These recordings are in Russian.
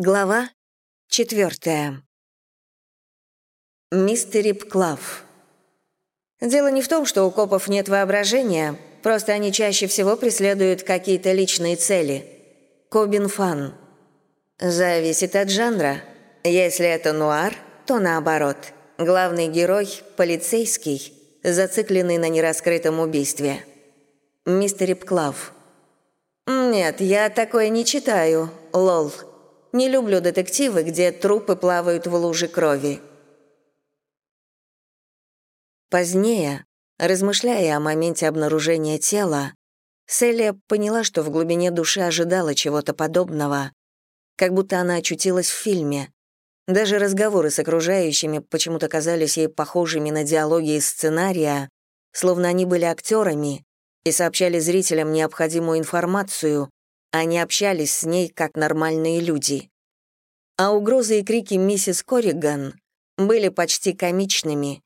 Глава четвертая. Мистер Клав. Дело не в том, что у копов нет воображения, просто они чаще всего преследуют какие-то личные цели. Кобин Фан. Зависит от жанра. Если это нуар, то наоборот. Главный герой — полицейский, зацикленный на нераскрытом убийстве. Мистер Клав. Нет, я такое не читаю, лол. Не люблю детективы, где трупы плавают в луже крови. Позднее, размышляя о моменте обнаружения тела, Селия поняла, что в глубине души ожидала чего-то подобного, как будто она очутилась в фильме. Даже разговоры с окружающими почему-то казались ей похожими на диалоги из сценария, словно они были актерами и сообщали зрителям необходимую информацию, они общались с ней как нормальные люди. А угрозы и крики миссис Корриган были почти комичными.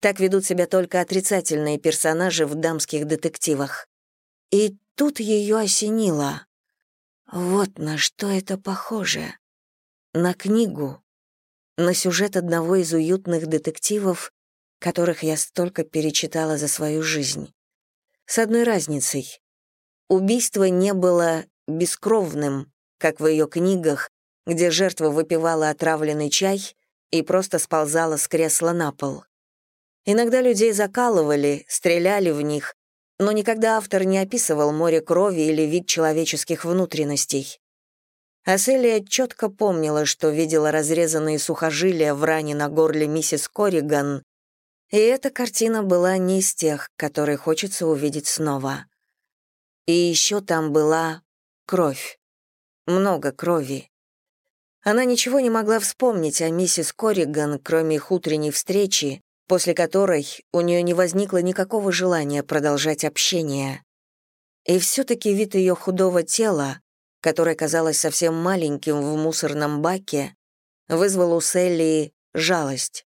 Так ведут себя только отрицательные персонажи в дамских детективах. И тут ее осенило. Вот на что это похоже. На книгу. На сюжет одного из уютных детективов, которых я столько перечитала за свою жизнь. С одной разницей. Убийство не было бескровным, как в ее книгах, где жертва выпивала отравленный чай и просто сползала с кресла на пол. Иногда людей закалывали, стреляли в них, но никогда автор не описывал море крови или вид человеческих внутренностей. Аселия четко помнила, что видела разрезанные сухожилия в ране на горле миссис Корриган, и эта картина была не из тех, которые хочется увидеть снова. И еще там была Кровь. Много крови. Она ничего не могла вспомнить о миссис Корриган, кроме их утренней встречи, после которой у нее не возникло никакого желания продолжать общение. И все-таки вид ее худого тела, которое казалось совсем маленьким в мусорном баке, вызвал у Селли жалость.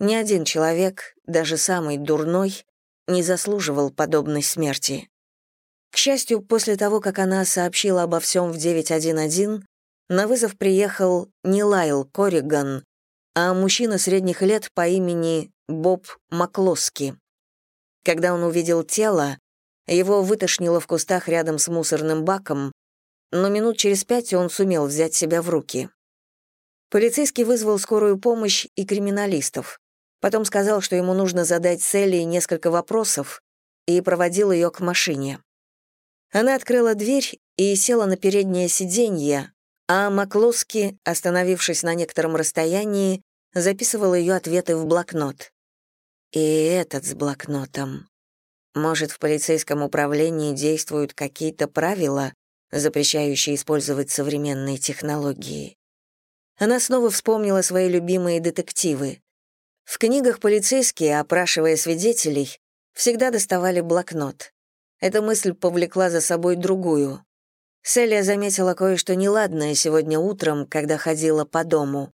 Ни один человек, даже самый дурной, не заслуживал подобной смерти. К счастью, после того, как она сообщила обо всем в 911, на вызов приехал не Лайл Корриган, а мужчина средних лет по имени Боб Маклоски. Когда он увидел тело, его вытошнило в кустах рядом с мусорным баком, но минут через пять он сумел взять себя в руки. Полицейский вызвал скорую помощь и криминалистов. Потом сказал, что ему нужно задать Селли несколько вопросов, и проводил ее к машине. Она открыла дверь и села на переднее сиденье, а Маклоски, остановившись на некотором расстоянии, записывал ее ответы в блокнот. И этот с блокнотом. Может, в полицейском управлении действуют какие-то правила, запрещающие использовать современные технологии. Она снова вспомнила свои любимые детективы. В книгах полицейские, опрашивая свидетелей, всегда доставали блокнот. Эта мысль повлекла за собой другую. Селия заметила кое-что неладное сегодня утром, когда ходила по дому.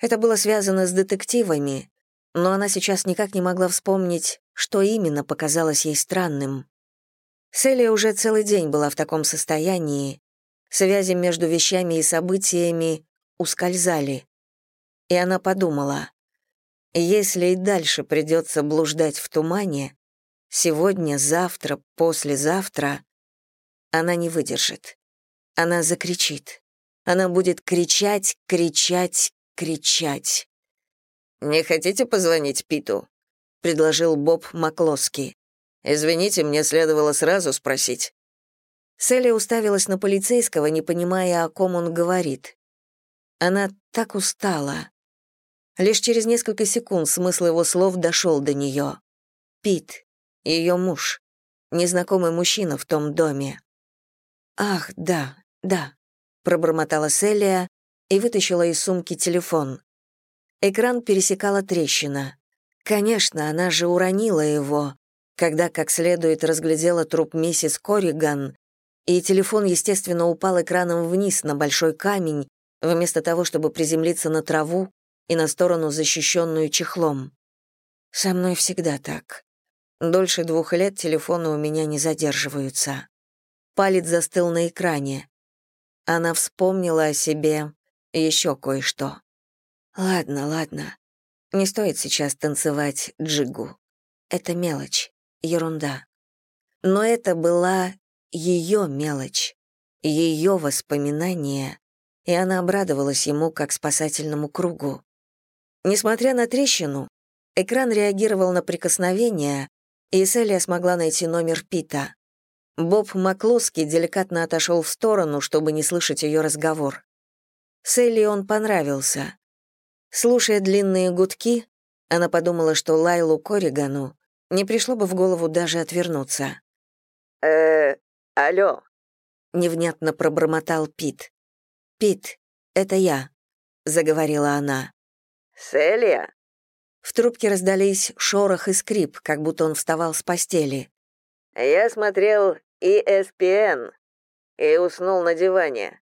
Это было связано с детективами, но она сейчас никак не могла вспомнить, что именно показалось ей странным. Селия уже целый день была в таком состоянии, связи между вещами и событиями ускользали. И она подумала, если и дальше придется блуждать в тумане, Сегодня, завтра, послезавтра она не выдержит. Она закричит. Она будет кричать, кричать, кричать. «Не хотите позвонить Питу?» — предложил Боб Маклоски. «Извините, мне следовало сразу спросить». Селли уставилась на полицейского, не понимая, о ком он говорит. Она так устала. Лишь через несколько секунд смысл его слов дошел до нее. Пит ее муж, незнакомый мужчина в том доме. «Ах, да, да», — пробормотала Селия и вытащила из сумки телефон. Экран пересекала трещина. Конечно, она же уронила его, когда как следует разглядела труп миссис Корриган, и телефон, естественно, упал экраном вниз на большой камень, вместо того, чтобы приземлиться на траву и на сторону, защищенную чехлом. Со мной всегда так. Дольше двух лет телефоны у меня не задерживаются. Палец застыл на экране. она вспомнила о себе еще кое-что. Ладно, ладно. Не стоит сейчас танцевать джигу. Это мелочь, ерунда. Но это была ее мелочь, ее воспоминания, и она обрадовалась ему как спасательному кругу. Несмотря на трещину, экран реагировал на прикосновение, и Селия смогла найти номер Пита. Боб Маклоски деликатно отошел в сторону, чтобы не слышать ее разговор. Селли он понравился. Слушая длинные гудки, она подумала, что Лайлу Корригану не пришло бы в голову даже отвернуться. «Э, алло», — невнятно пробормотал Пит. «Пит, это я», — заговорила она. «Селия?» В трубке раздались шорох и скрип, как будто он вставал с постели. «Я смотрел ESPN и уснул на диване».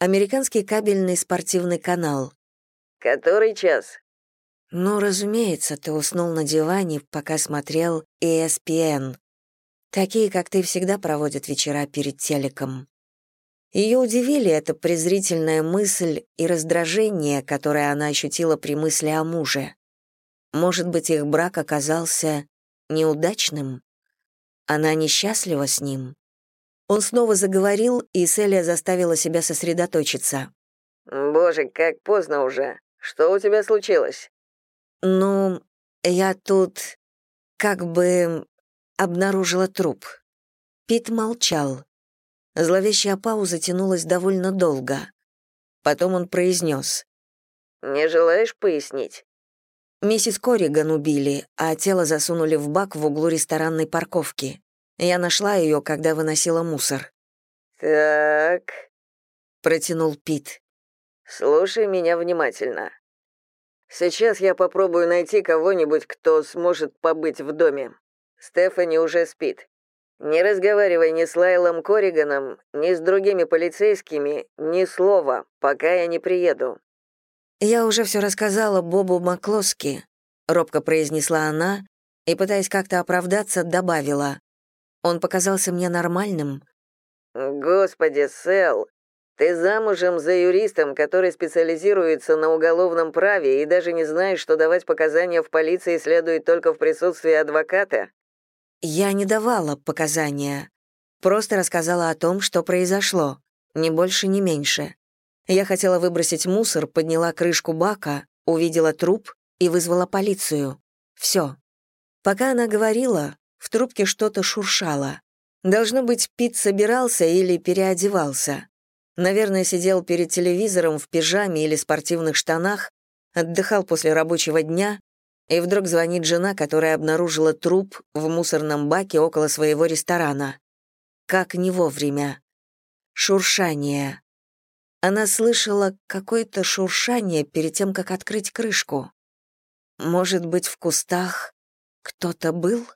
Американский кабельный спортивный канал. «Который час?» «Ну, разумеется, ты уснул на диване, пока смотрел ESPN. Такие, как ты, всегда проводят вечера перед телеком». Ее удивили эта презрительная мысль и раздражение, которое она ощутила при мысли о муже. Может быть, их брак оказался неудачным? Она несчастлива с ним? Он снова заговорил, и Селия заставила себя сосредоточиться. «Боже, как поздно уже. Что у тебя случилось?» «Ну, я тут как бы обнаружила труп». Пит молчал. Зловещая пауза тянулась довольно долго. Потом он произнес. «Не желаешь пояснить?» Миссис Корриган убили, а тело засунули в бак в углу ресторанной парковки. Я нашла ее, когда выносила мусор. «Так...» — протянул Пит. «Слушай меня внимательно. Сейчас я попробую найти кого-нибудь, кто сможет побыть в доме. Стефани уже спит. Не разговаривай ни с Лайлом Корриганом, ни с другими полицейскими, ни слова, пока я не приеду. «Я уже все рассказала Бобу Маклоски», — робко произнесла она и, пытаясь как-то оправдаться, добавила. «Он показался мне нормальным». «Господи, Сэл, ты замужем за юристом, который специализируется на уголовном праве и даже не знаешь, что давать показания в полиции следует только в присутствии адвоката?» «Я не давала показания. Просто рассказала о том, что произошло. Ни больше, ни меньше. Я хотела выбросить мусор, подняла крышку бака, увидела труп и вызвала полицию. Все. Пока она говорила, в трубке что-то шуршало. Должно быть, Пит собирался или переодевался. Наверное, сидел перед телевизором в пижаме или спортивных штанах, отдыхал после рабочего дня, и вдруг звонит жена, которая обнаружила труп в мусорном баке около своего ресторана. Как не вовремя. Шуршание. Она слышала какое-то шуршание перед тем, как открыть крышку. Может быть, в кустах кто-то был?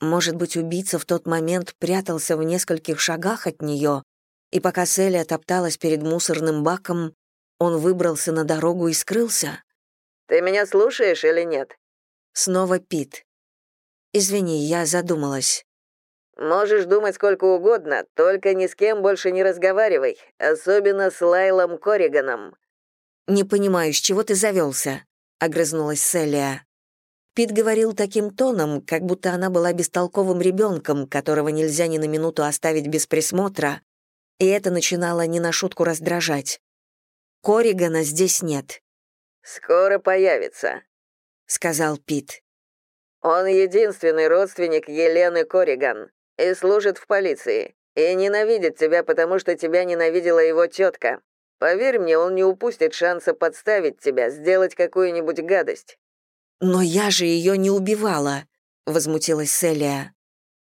Может быть, убийца в тот момент прятался в нескольких шагах от нее, и пока Селия топталась перед мусорным баком, он выбрался на дорогу и скрылся? «Ты меня слушаешь или нет?» Снова Пит. «Извини, я задумалась». Можешь думать сколько угодно, только ни с кем больше не разговаривай, особенно с Лайлом Корриганом». «Не понимаю, с чего ты завелся?» — огрызнулась Селия. Пит говорил таким тоном, как будто она была бестолковым ребенком, которого нельзя ни на минуту оставить без присмотра, и это начинало не на шутку раздражать. «Корригана здесь нет». «Скоро появится», — сказал Пит. «Он единственный родственник Елены Корриган и служит в полиции, и ненавидит тебя, потому что тебя ненавидела его тетка. Поверь мне, он не упустит шанса подставить тебя, сделать какую-нибудь гадость». «Но я же ее не убивала», — возмутилась Селия.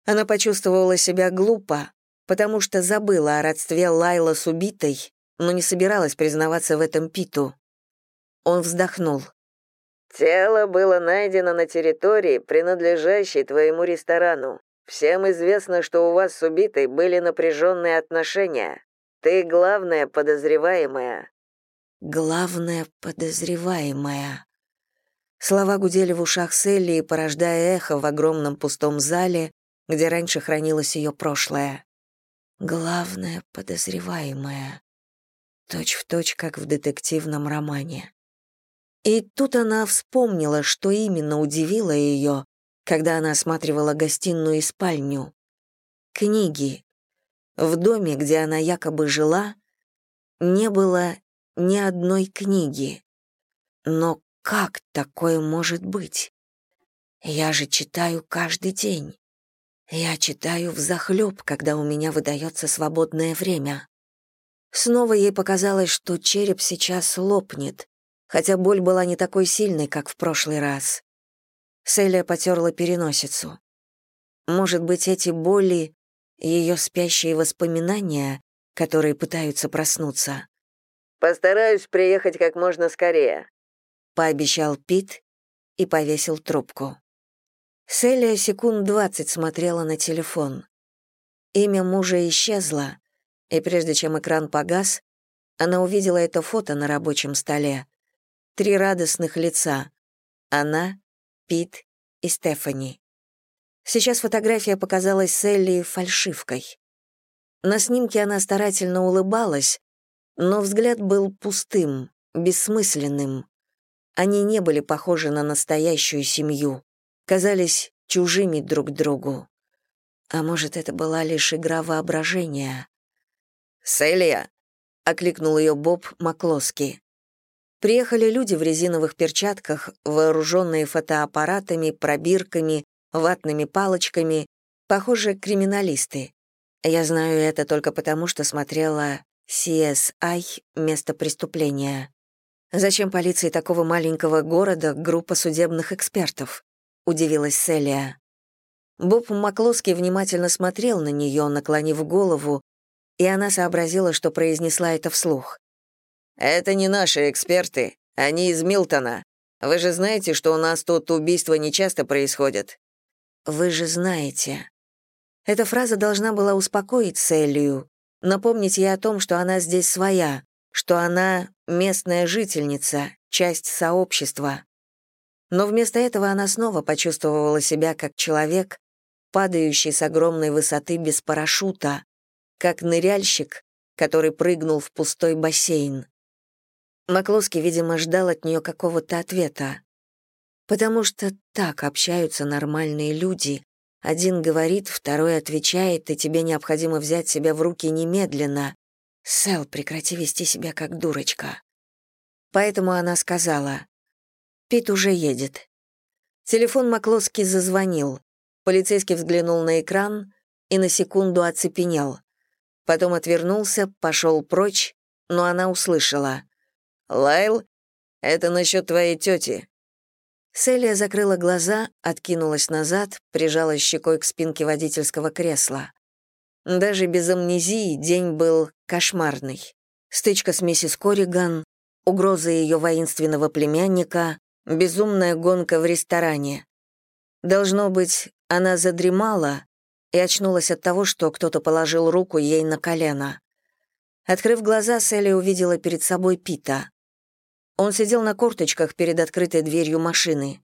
Она почувствовала себя глупо, потому что забыла о родстве Лайла с убитой, но не собиралась признаваться в этом Питу. Он вздохнул. «Тело было найдено на территории, принадлежащей твоему ресторану. Всем известно, что у вас с убитой были напряженные отношения. Ты главная подозреваемая». «Главная подозреваемая». Слова гудели в ушах Селли, порождая эхо в огромном пустом зале, где раньше хранилось ее прошлое. «Главная подозреваемая», точь в точь, как в детективном романе. И тут она вспомнила, что именно удивило ее, когда она осматривала гостиную и спальню. Книги. В доме, где она якобы жила, не было ни одной книги. Но как такое может быть? Я же читаю каждый день. Я читаю взахлёб, когда у меня выдается свободное время. Снова ей показалось, что череп сейчас лопнет, хотя боль была не такой сильной, как в прошлый раз. Селия потерла переносицу. Может быть, эти боли — ее спящие воспоминания, которые пытаются проснуться. «Постараюсь приехать как можно скорее», — пообещал Пит и повесил трубку. Селия секунд двадцать смотрела на телефон. Имя мужа исчезло, и прежде чем экран погас, она увидела это фото на рабочем столе. Три радостных лица. Она, Пит и Стефани. Сейчас фотография показалась Селли фальшивкой. На снимке она старательно улыбалась, но взгляд был пустым, бессмысленным. Они не были похожи на настоящую семью, казались чужими друг другу. А может, это была лишь игра воображения? «Селия!» — окликнул ее Боб Маклоски. Приехали люди в резиновых перчатках, вооруженные фотоаппаратами, пробирками, ватными палочками, похоже, криминалисты. Я знаю это только потому, что смотрела CSI «Место преступления». Зачем полиции такого маленького города группа судебных экспертов? Удивилась Селия. Боб Маклоски внимательно смотрел на нее, наклонив голову, и она сообразила, что произнесла это вслух. «Это не наши эксперты, они из Милтона. Вы же знаете, что у нас тут убийства нечасто происходят». «Вы же знаете». Эта фраза должна была успокоить Селию, напомнить ей о том, что она здесь своя, что она местная жительница, часть сообщества. Но вместо этого она снова почувствовала себя как человек, падающий с огромной высоты без парашюта, как ныряльщик, который прыгнул в пустой бассейн. Маклоски, видимо, ждал от нее какого-то ответа. Потому что так общаются нормальные люди. Один говорит, второй отвечает, и тебе необходимо взять себя в руки немедленно. Сэл, прекрати вести себя как дурочка. Поэтому она сказала, «Пит уже едет». Телефон Маклоски зазвонил. Полицейский взглянул на экран и на секунду оцепенел. Потом отвернулся, пошел прочь, но она услышала. «Лайл, это насчет твоей тети». Селия закрыла глаза, откинулась назад, прижалась щекой к спинке водительского кресла. Даже без амнезии день был кошмарный. Стычка с миссис Корриган, угроза ее воинственного племянника, безумная гонка в ресторане. Должно быть, она задремала и очнулась от того, что кто-то положил руку ей на колено. Открыв глаза, Селли увидела перед собой Пита. Он сидел на корточках перед открытой дверью машины.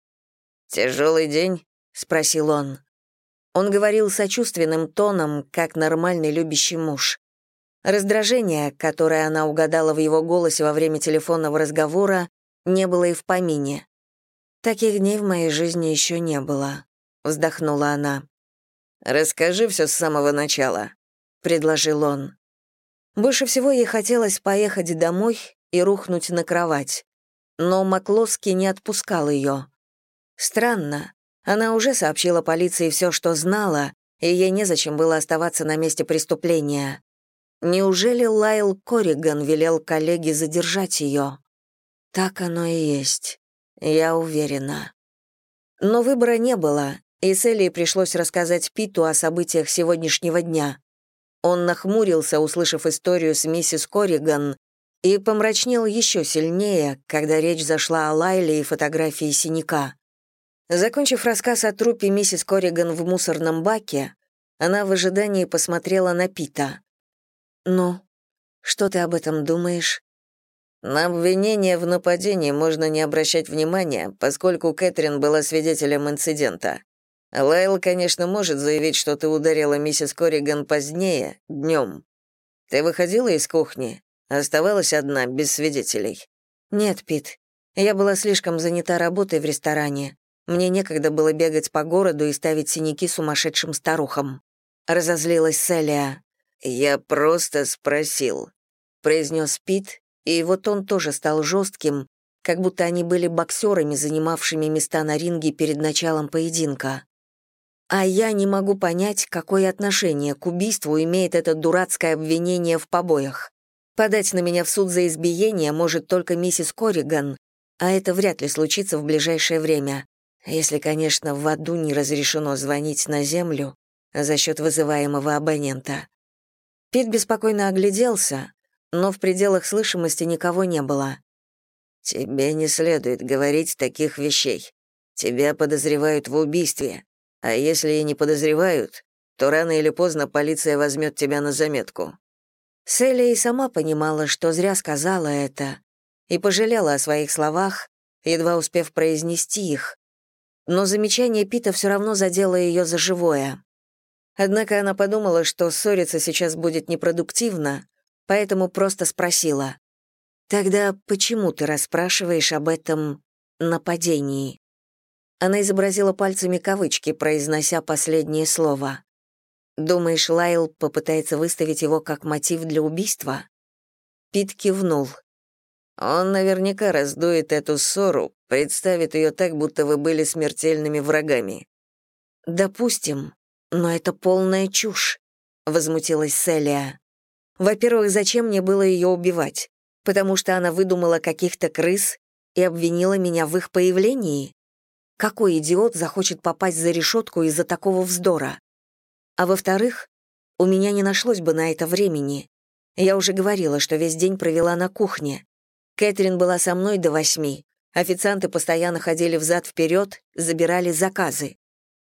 «Тяжелый день?» — спросил он. Он говорил сочувственным тоном, как нормальный любящий муж. Раздражение, которое она угадала в его голосе во время телефонного разговора, не было и в помине. «Таких дней в моей жизни еще не было», — вздохнула она. «Расскажи все с самого начала», — предложил он. Больше всего ей хотелось поехать домой и рухнуть на кровать. Но Маклоски не отпускал ее. Странно, она уже сообщила полиции все, что знала, и ей незачем было оставаться на месте преступления. Неужели Лайл Корриган велел коллеге задержать ее? Так оно и есть, я уверена. Но выбора не было, и Селли пришлось рассказать Питу о событиях сегодняшнего дня. Он нахмурился, услышав историю с миссис Корриган, и помрачнел еще сильнее, когда речь зашла о Лайле и фотографии синяка. Закончив рассказ о трупе миссис Корриган в мусорном баке, она в ожидании посмотрела на Пита. «Ну, что ты об этом думаешь?» «На обвинение в нападении можно не обращать внимания, поскольку Кэтрин была свидетелем инцидента. Лайл, конечно, может заявить, что ты ударила миссис Корриган позднее, днем. Ты выходила из кухни? Оставалась одна, без свидетелей?» «Нет, Пит. Я была слишком занята работой в ресторане. Мне некогда было бегать по городу и ставить синяки сумасшедшим старухам». Разозлилась Селия. «Я просто спросил», — произнес Пит, и вот он тоже стал жестким, как будто они были боксерами, занимавшими места на ринге перед началом поединка. А я не могу понять, какое отношение к убийству имеет это дурацкое обвинение в побоях. Подать на меня в суд за избиение может только миссис Корриган, а это вряд ли случится в ближайшее время, если, конечно, в аду не разрешено звонить на землю за счет вызываемого абонента. Пит беспокойно огляделся, но в пределах слышимости никого не было. «Тебе не следует говорить таких вещей. Тебя подозревают в убийстве. А если и не подозревают, то рано или поздно полиция возьмет тебя на заметку». Селия и сама понимала, что зря сказала это, и пожалела о своих словах, едва успев произнести их. Но замечание Пита все равно задело ее за живое. Однако она подумала, что ссориться сейчас будет непродуктивно, поэтому просто спросила. «Тогда почему ты расспрашиваешь об этом нападении?» Она изобразила пальцами кавычки, произнося последнее слово. «Думаешь, Лайл попытается выставить его как мотив для убийства?» Пит кивнул. «Он наверняка раздует эту ссору, представит ее так, будто вы были смертельными врагами». «Допустим, но это полная чушь», — возмутилась Селия. «Во-первых, зачем мне было ее убивать? Потому что она выдумала каких-то крыс и обвинила меня в их появлении? Какой идиот захочет попасть за решетку из-за такого вздора? А во-вторых, у меня не нашлось бы на это времени. Я уже говорила, что весь день провела на кухне. Кэтрин была со мной до восьми. Официанты постоянно ходили взад-вперед, забирали заказы.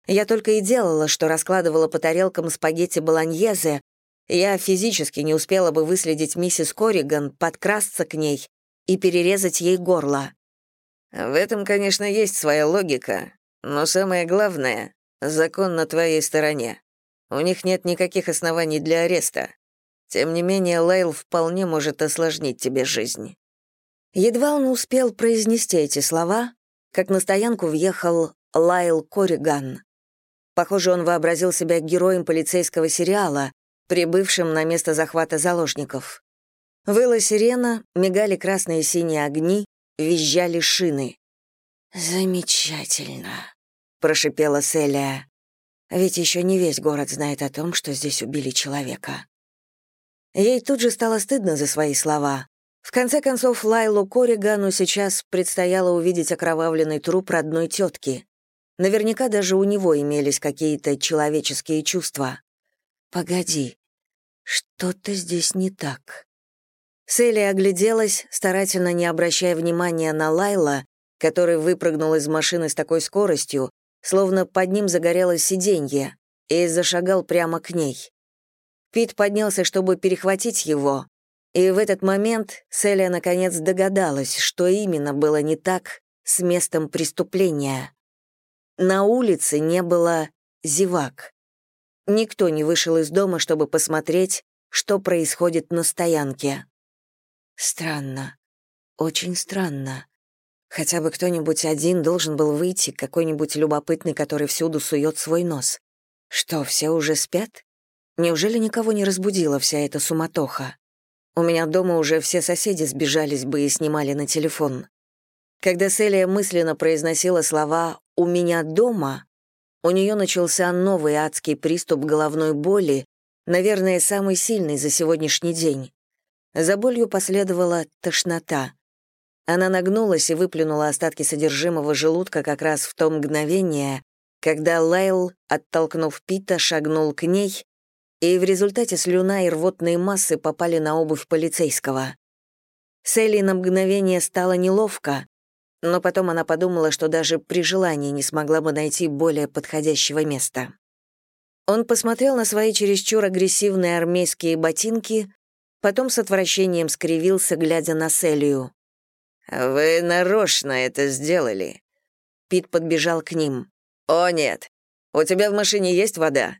Я только и делала, что раскладывала по тарелкам спагетти болоньезе. Я физически не успела бы выследить миссис Корриган, подкрасться к ней и перерезать ей горло. В этом, конечно, есть своя логика, но самое главное — закон на твоей стороне. У них нет никаких оснований для ареста. Тем не менее, Лайл вполне может осложнить тебе жизнь». Едва он успел произнести эти слова, как на стоянку въехал Лайл Корриган. Похоже, он вообразил себя героем полицейского сериала, прибывшим на место захвата заложников. Выла сирена, мигали красные и синие огни, визжали шины. «Замечательно», — прошипела Селия. «Ведь еще не весь город знает о том, что здесь убили человека». Ей тут же стало стыдно за свои слова. В конце концов, Лайлу Корригану сейчас предстояло увидеть окровавленный труп родной тетки. Наверняка даже у него имелись какие-то человеческие чувства. «Погоди, что-то здесь не так». Селли огляделась, старательно не обращая внимания на Лайла, который выпрыгнул из машины с такой скоростью, словно под ним загорелось сиденье, и зашагал прямо к ней. Пит поднялся, чтобы перехватить его, и в этот момент Селия наконец догадалась, что именно было не так с местом преступления. На улице не было зевак. Никто не вышел из дома, чтобы посмотреть, что происходит на стоянке. Странно. Очень странно. Хотя бы кто-нибудь один должен был выйти, какой-нибудь любопытный, который всюду сует свой нос. Что, все уже спят? Неужели никого не разбудила вся эта суматоха? У меня дома уже все соседи сбежались бы и снимали на телефон. Когда Селия мысленно произносила слова «у меня дома», у нее начался новый адский приступ головной боли, наверное, самый сильный за сегодняшний день. За болью последовала тошнота. Она нагнулась и выплюнула остатки содержимого желудка как раз в то мгновение, когда Лайл, оттолкнув Пита, шагнул к ней, и в результате слюна и рвотные массы попали на обувь полицейского. Селли на мгновение стало неловко, но потом она подумала, что даже при желании не смогла бы найти более подходящего места. Он посмотрел на свои чересчур агрессивные армейские ботинки, потом с отвращением скривился, глядя на Селию. «Вы нарочно это сделали». Пит подбежал к ним. «О, нет. У тебя в машине есть вода?»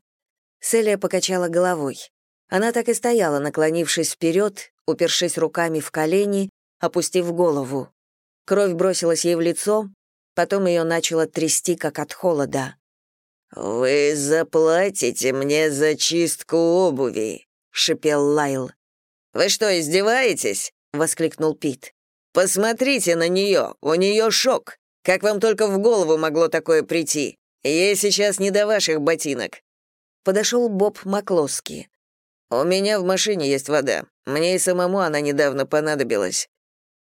Селия покачала головой. Она так и стояла, наклонившись вперед, упершись руками в колени, опустив голову. Кровь бросилась ей в лицо, потом ее начало трясти, как от холода. «Вы заплатите мне за чистку обуви», — шипел Лайл. «Вы что, издеваетесь?» — воскликнул Пит. «Посмотрите на нее, у нее шок. Как вам только в голову могло такое прийти? Ей сейчас не до ваших ботинок». Подошел Боб Маклоски. «У меня в машине есть вода. Мне и самому она недавно понадобилась».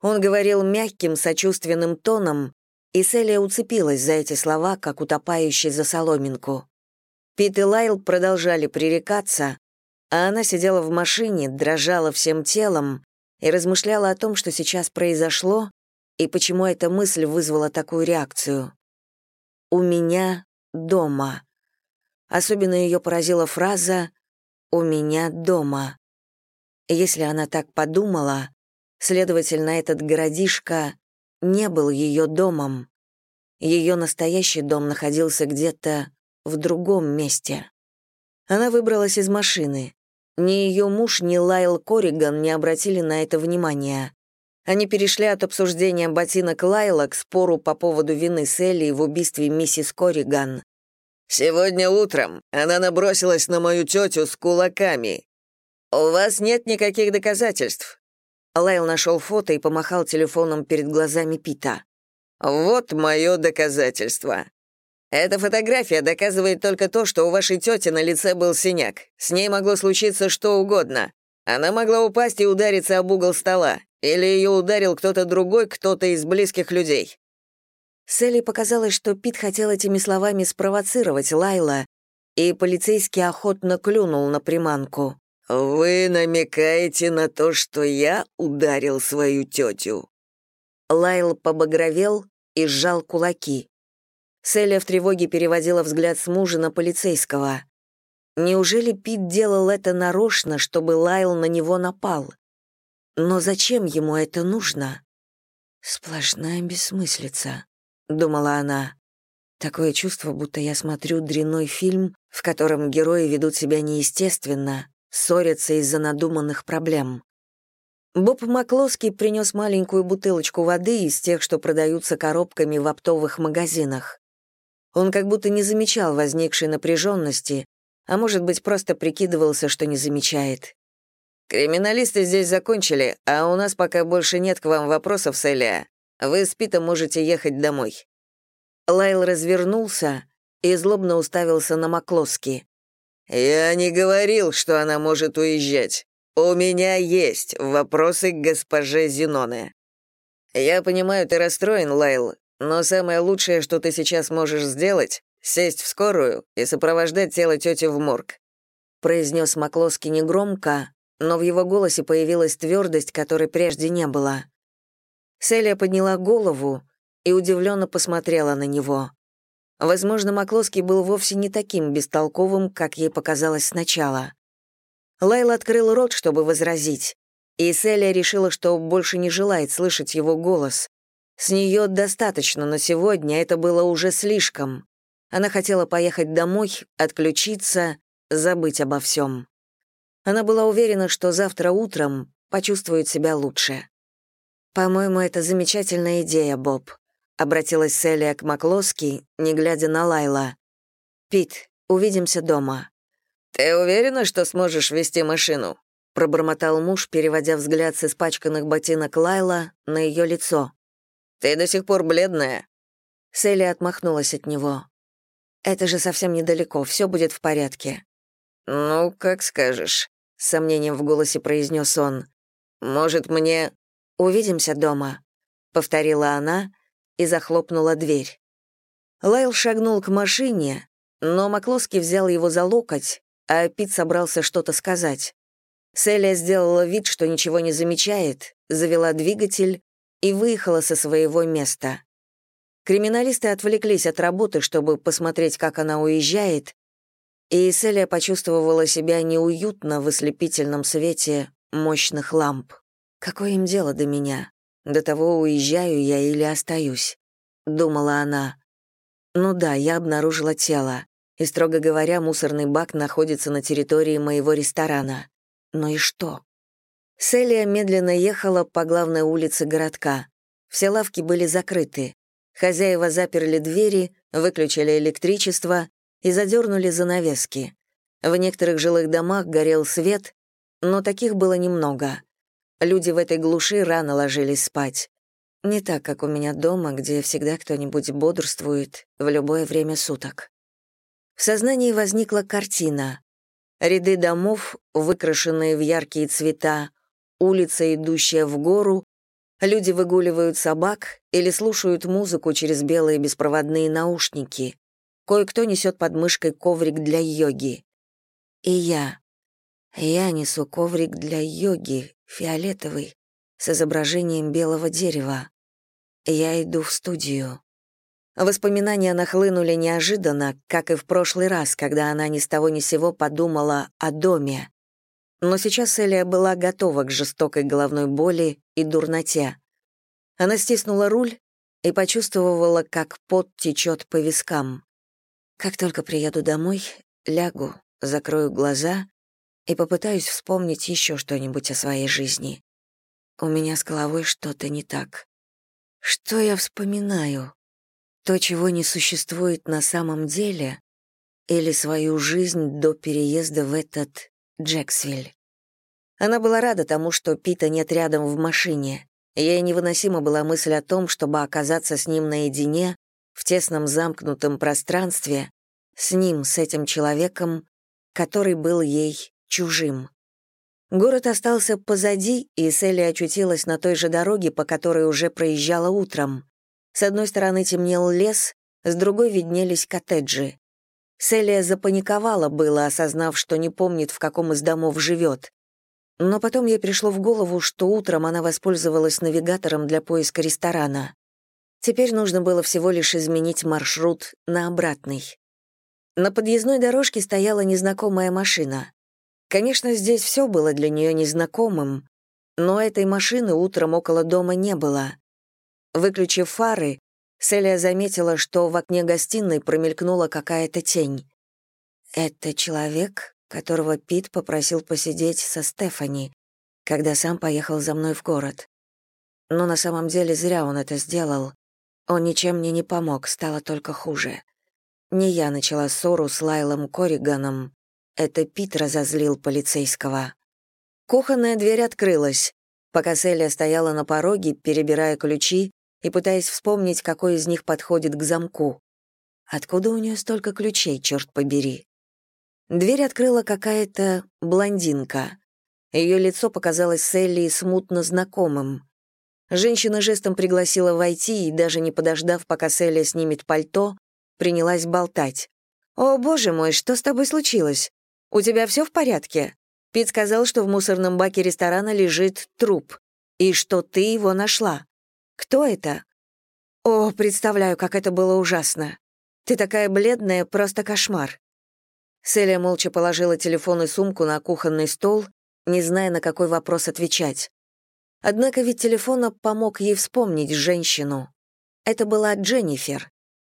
Он говорил мягким, сочувственным тоном, и Селия уцепилась за эти слова, как утопающий за соломинку. Пит и Лайл продолжали пререкаться, а она сидела в машине, дрожала всем телом и размышляла о том, что сейчас произошло и почему эта мысль вызвала такую реакцию. «У меня дома». Особенно ее поразила фраза «У меня дома». Если она так подумала, следовательно, этот городишко не был ее домом. Ее настоящий дом находился где-то в другом месте. Она выбралась из машины. Ни ее муж, ни Лайл Корриган не обратили на это внимания. Они перешли от обсуждения ботинок Лайла к спору по поводу вины Селли в убийстве миссис Корриган. Сегодня утром она набросилась на мою тетю с кулаками. У вас нет никаких доказательств. Лайл нашел фото и помахал телефоном перед глазами Пита. Вот мое доказательство. Эта фотография доказывает только то, что у вашей тети на лице был синяк. С ней могло случиться что угодно. Она могла упасть и удариться об угол стола. Или ее ударил кто-то другой, кто-то из близких людей. Селли показалось, что Пит хотел этими словами спровоцировать Лайла, и полицейский охотно клюнул на приманку. «Вы намекаете на то, что я ударил свою тетю?» Лайл побагровел и сжал кулаки. Селия в тревоге переводила взгляд с мужа на полицейского. Неужели Пит делал это нарочно, чтобы Лайл на него напал? Но зачем ему это нужно? Сплошная бессмыслица. — думала она. Такое чувство, будто я смотрю дрянной фильм, в котором герои ведут себя неестественно, ссорятся из-за надуманных проблем. Боб Маклоски принес маленькую бутылочку воды из тех, что продаются коробками в оптовых магазинах. Он как будто не замечал возникшей напряженности, а может быть, просто прикидывался, что не замечает. «Криминалисты здесь закончили, а у нас пока больше нет к вам вопросов, Селия. Вы с Питом можете ехать домой». Лайл развернулся и злобно уставился на Маклоски. «Я не говорил, что она может уезжать. У меня есть вопросы к госпоже Зеноне». «Я понимаю, ты расстроен, Лайл, но самое лучшее, что ты сейчас можешь сделать, сесть в скорую и сопровождать тело тети в морг», произнес Маклоски негромко, но в его голосе появилась твердость, которой прежде не было. Селия подняла голову и удивленно посмотрела на него. Возможно, Маклоский был вовсе не таким бестолковым, как ей показалось сначала. Лайл открыл рот, чтобы возразить, и Селия решила, что больше не желает слышать его голос. С нее достаточно на сегодня, это было уже слишком. Она хотела поехать домой, отключиться, забыть обо всем. Она была уверена, что завтра утром почувствует себя лучше. «По-моему, это замечательная идея, Боб», — обратилась Селия к Маклоски, не глядя на Лайла. «Пит, увидимся дома». «Ты уверена, что сможешь вести машину?» — пробормотал муж, переводя взгляд с испачканных ботинок Лайла на ее лицо. «Ты до сих пор бледная». Селия отмахнулась от него. «Это же совсем недалеко, все будет в порядке». «Ну, как скажешь», — с сомнением в голосе произнес он. «Может, мне...» «Увидимся дома», — повторила она и захлопнула дверь. Лайл шагнул к машине, но Маклоски взял его за локоть, а Пит собрался что-то сказать. Селия сделала вид, что ничего не замечает, завела двигатель и выехала со своего места. Криминалисты отвлеклись от работы, чтобы посмотреть, как она уезжает, и Селия почувствовала себя неуютно в ослепительном свете мощных ламп. Какое им дело до меня? До того, уезжаю я или остаюсь? Думала она. Ну да, я обнаружила тело. И, строго говоря, мусорный бак находится на территории моего ресторана. Но и что? Селия медленно ехала по главной улице городка. Все лавки были закрыты. Хозяева заперли двери, выключили электричество и задернули занавески. В некоторых жилых домах горел свет, но таких было немного. Люди в этой глуши рано ложились спать. Не так, как у меня дома, где всегда кто-нибудь бодрствует в любое время суток. В сознании возникла картина. Ряды домов, выкрашенные в яркие цвета, улица, идущая в гору, люди выгуливают собак или слушают музыку через белые беспроводные наушники. Кое-кто несет под мышкой коврик для йоги. И я. Я несу коврик для йоги, фиолетовый, с изображением белого дерева. Я иду в студию. Воспоминания нахлынули неожиданно, как и в прошлый раз, когда она ни с того ни сего подумала о доме. Но сейчас Элия была готова к жестокой головной боли и дурноте. Она стиснула руль и почувствовала, как пот течет по вискам. Как только приеду домой, лягу, закрою глаза и попытаюсь вспомнить еще что-нибудь о своей жизни. У меня с головой что-то не так. Что я вспоминаю? То, чего не существует на самом деле, или свою жизнь до переезда в этот Джексвиль? Она была рада тому, что Пита нет рядом в машине. Ей невыносима была мысль о том, чтобы оказаться с ним наедине, в тесном замкнутом пространстве, с ним, с этим человеком, который был ей чужим. Город остался позади, и Селли очутилась на той же дороге, по которой уже проезжала утром. С одной стороны темнел лес, с другой виднелись коттеджи. Селия запаниковала было, осознав, что не помнит, в каком из домов живет. Но потом ей пришло в голову, что утром она воспользовалась навигатором для поиска ресторана. Теперь нужно было всего лишь изменить маршрут на обратный. На подъездной дорожке стояла незнакомая машина. Конечно, здесь все было для нее незнакомым, но этой машины утром около дома не было. Выключив фары, Селия заметила, что в окне гостиной промелькнула какая-то тень. Это человек, которого Пит попросил посидеть со Стефани, когда сам поехал за мной в город. Но на самом деле зря он это сделал. Он ничем мне не помог, стало только хуже. Не я начала ссору с Лайлом Корриганом, это Пит разозлил полицейского. Кухонная дверь открылась. Пока Селия стояла на пороге, перебирая ключи и пытаясь вспомнить, какой из них подходит к замку. Откуда у нее столько ключей, черт побери? Дверь открыла какая-то блондинка. Ее лицо показалось Селли смутно знакомым. Женщина жестом пригласила войти и, даже не подождав, пока Селли снимет пальто, принялась болтать. «О, боже мой, что с тобой случилось? «У тебя все в порядке?» Пит сказал, что в мусорном баке ресторана лежит труп, и что ты его нашла. Кто это? О, представляю, как это было ужасно. Ты такая бледная, просто кошмар. Селия молча положила телефон и сумку на кухонный стол, не зная, на какой вопрос отвечать. Однако ведь телефона помог ей вспомнить женщину. Это была Дженнифер,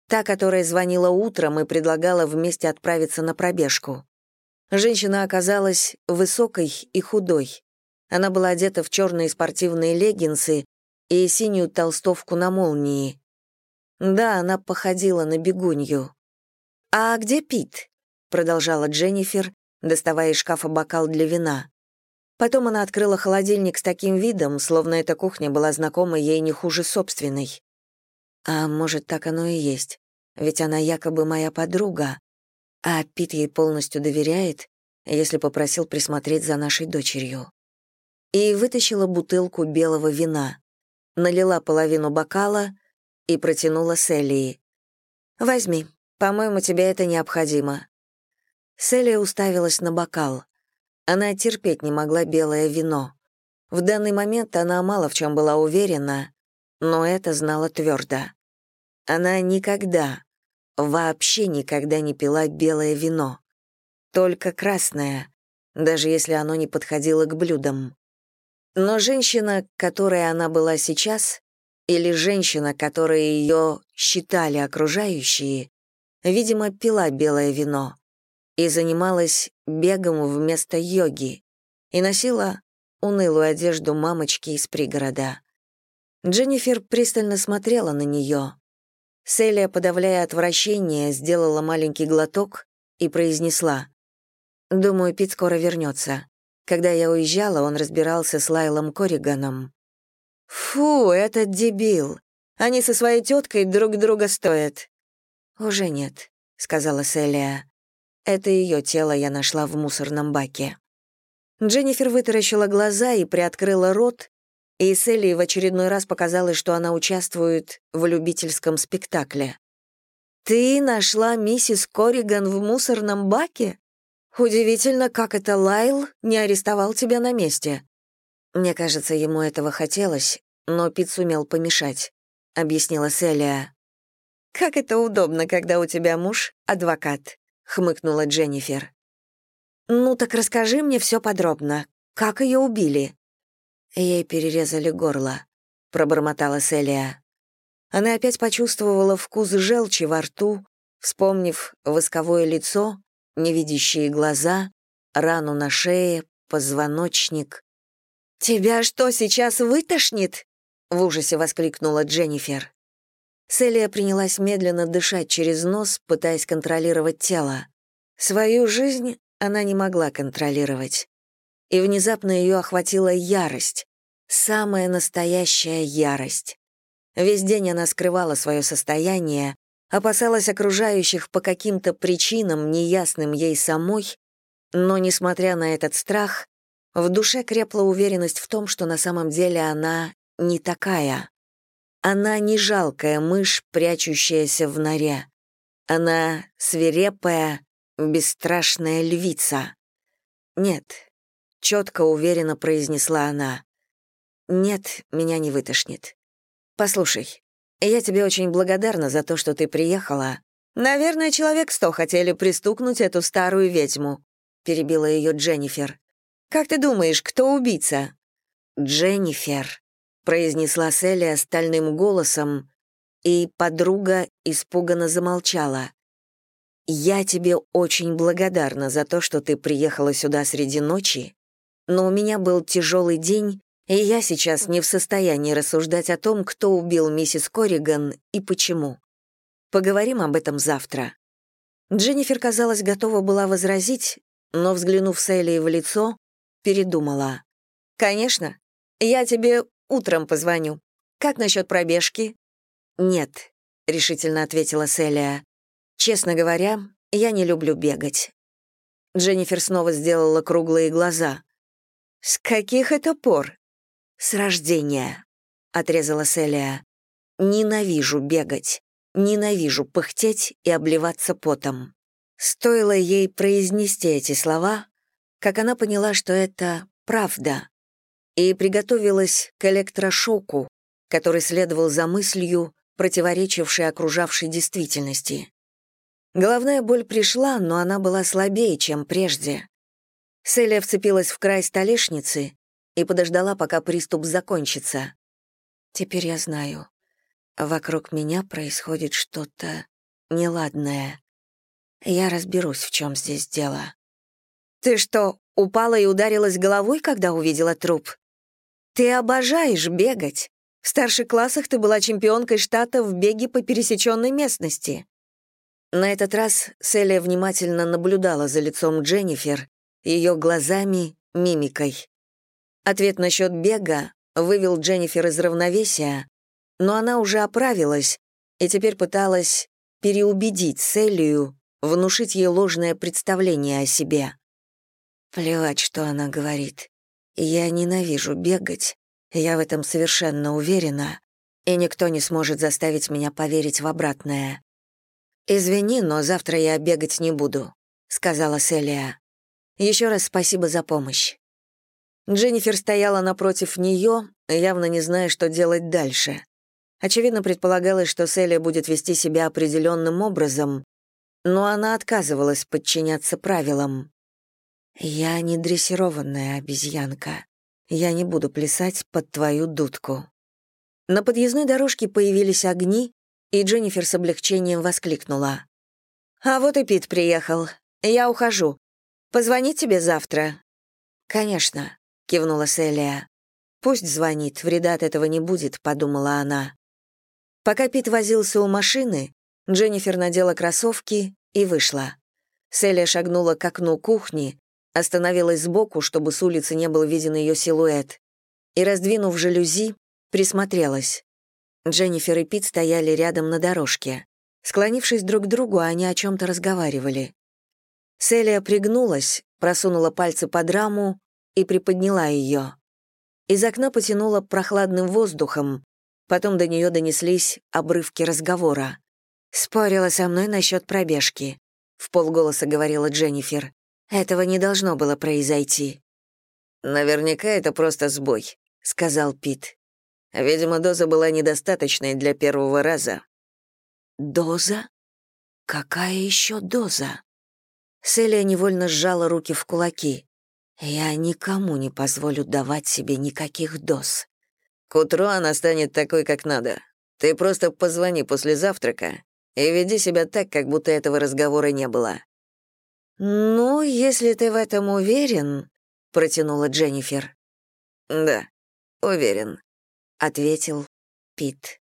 та, которая звонила утром и предлагала вместе отправиться на пробежку. Женщина оказалась высокой и худой. Она была одета в черные спортивные леггинсы и синюю толстовку на молнии. Да, она походила на бегунью. «А где Пит?» — продолжала Дженнифер, доставая из шкафа бокал для вина. Потом она открыла холодильник с таким видом, словно эта кухня была знакома ей не хуже собственной. А может, так оно и есть, ведь она якобы моя подруга, а Пит ей полностью доверяет, если попросил присмотреть за нашей дочерью. И вытащила бутылку белого вина, налила половину бокала и протянула Селии. «Возьми, по-моему, тебе это необходимо». Селия уставилась на бокал. Она терпеть не могла белое вино. В данный момент она мало в чем была уверена, но это знала твердо. Она никогда, вообще никогда не пила белое вино. Только красное, даже если оно не подходило к блюдам. Но женщина, которой она была сейчас, или женщина, которой ее считали окружающие, видимо, пила белое вино и занималась бегом вместо йоги и носила унылую одежду мамочки из пригорода. Дженнифер пристально смотрела на нее. Селия, подавляя отвращение, сделала маленький глоток и произнесла. «Думаю, Пит скоро вернется. Когда я уезжала, он разбирался с Лайлом Корриганом». «Фу, этот дебил! Они со своей теткой друг друга стоят». «Уже нет», — сказала Селия. «Это ее тело я нашла в мусорном баке». Дженнифер вытаращила глаза и приоткрыла рот, и Селли в очередной раз показалось, что она участвует в любительском спектакле. «Ты нашла миссис Корриган в мусорном баке? Удивительно, как это Лайл не арестовал тебя на месте». «Мне кажется, ему этого хотелось, но Пит сумел помешать», — объяснила Селия. «Как это удобно, когда у тебя муж — адвокат», — хмыкнула Дженнифер. «Ну так расскажи мне все подробно. Как ее убили?» Ей перерезали горло, пробормотала Селия. Она опять почувствовала вкус желчи во рту, вспомнив восковое лицо, невидящие глаза, рану на шее, позвоночник. «Тебя что, сейчас вытошнит?» — в ужасе воскликнула Дженнифер. Селия принялась медленно дышать через нос, пытаясь контролировать тело. Свою жизнь она не могла контролировать и внезапно ее охватила ярость, самая настоящая ярость. Весь день она скрывала свое состояние, опасалась окружающих по каким-то причинам, неясным ей самой, но, несмотря на этот страх, в душе крепла уверенность в том, что на самом деле она не такая. Она не жалкая мышь, прячущаяся в норе. Она свирепая, бесстрашная львица. Нет, четко, уверенно произнесла она. «Нет, меня не вытошнит. Послушай, я тебе очень благодарна за то, что ты приехала. Наверное, человек сто хотели пристукнуть эту старую ведьму», перебила ее Дженнифер. «Как ты думаешь, кто убийца?» «Дженнифер», произнесла Селия стальным голосом, и подруга испуганно замолчала. «Я тебе очень благодарна за то, что ты приехала сюда среди ночи но у меня был тяжелый день, и я сейчас не в состоянии рассуждать о том, кто убил миссис Корриган и почему. Поговорим об этом завтра». Дженнифер, казалось, готова была возразить, но, взглянув Селли в лицо, передумала. «Конечно. Я тебе утром позвоню. Как насчет пробежки?» «Нет», — решительно ответила Селия. «Честно говоря, я не люблю бегать». Дженнифер снова сделала круглые глаза. «С каких это пор?» «С рождения», — отрезала Селия. «Ненавижу бегать, ненавижу пыхтеть и обливаться потом». Стоило ей произнести эти слова, как она поняла, что это правда, и приготовилась к электрошоку, который следовал за мыслью, противоречившей окружавшей действительности. Головная боль пришла, но она была слабее, чем прежде. Селия вцепилась в край столешницы и подождала, пока приступ закончится. «Теперь я знаю. Вокруг меня происходит что-то неладное. Я разберусь, в чем здесь дело». «Ты что, упала и ударилась головой, когда увидела труп? Ты обожаешь бегать. В старших классах ты была чемпионкой штата в беге по пересеченной местности». На этот раз Селия внимательно наблюдала за лицом Дженнифер, ее глазами, мимикой. Ответ насчет бега вывел Дженнифер из равновесия, но она уже оправилась и теперь пыталась переубедить Селию, внушить ей ложное представление о себе. Плевать, что она говорит. Я ненавижу бегать, я в этом совершенно уверена, и никто не сможет заставить меня поверить в обратное. «Извини, но завтра я бегать не буду», — сказала Селия. Еще раз спасибо за помощь». Дженнифер стояла напротив нее, явно не зная, что делать дальше. Очевидно, предполагалось, что Селия будет вести себя определенным образом, но она отказывалась подчиняться правилам. «Я не дрессированная обезьянка. Я не буду плясать под твою дудку». На подъездной дорожке появились огни, и Дженнифер с облегчением воскликнула. «А вот и Пит приехал. Я ухожу. Позвонить тебе завтра?» «Конечно», кивнула Селия. «Пусть звонит, вреда от этого не будет», — подумала она. Пока Пит возился у машины, Дженнифер надела кроссовки и вышла. Селия шагнула к окну кухни, остановилась сбоку, чтобы с улицы не был виден ее силуэт, и, раздвинув жалюзи, присмотрелась. Дженнифер и Пит стояли рядом на дорожке. Склонившись друг к другу, они о чем-то разговаривали. Селия пригнулась, просунула пальцы под раму и приподняла ее. Из окна потянуло прохладным воздухом, потом до нее донеслись обрывки разговора. «Спорила со мной насчет пробежки», — в полголоса говорила Дженнифер. «Этого не должно было произойти». «Наверняка это просто сбой», — сказал Пит. «Видимо, доза была недостаточной для первого раза». «Доза? Какая еще доза?» Селия невольно сжала руки в кулаки. «Я никому не позволю давать себе никаких доз». «К утру она станет такой, как надо. Ты просто позвони после завтрака и веди себя так, как будто этого разговора не было». «Ну, если ты в этом уверен», — протянула Дженнифер. «Да, уверен», — ответил Пит.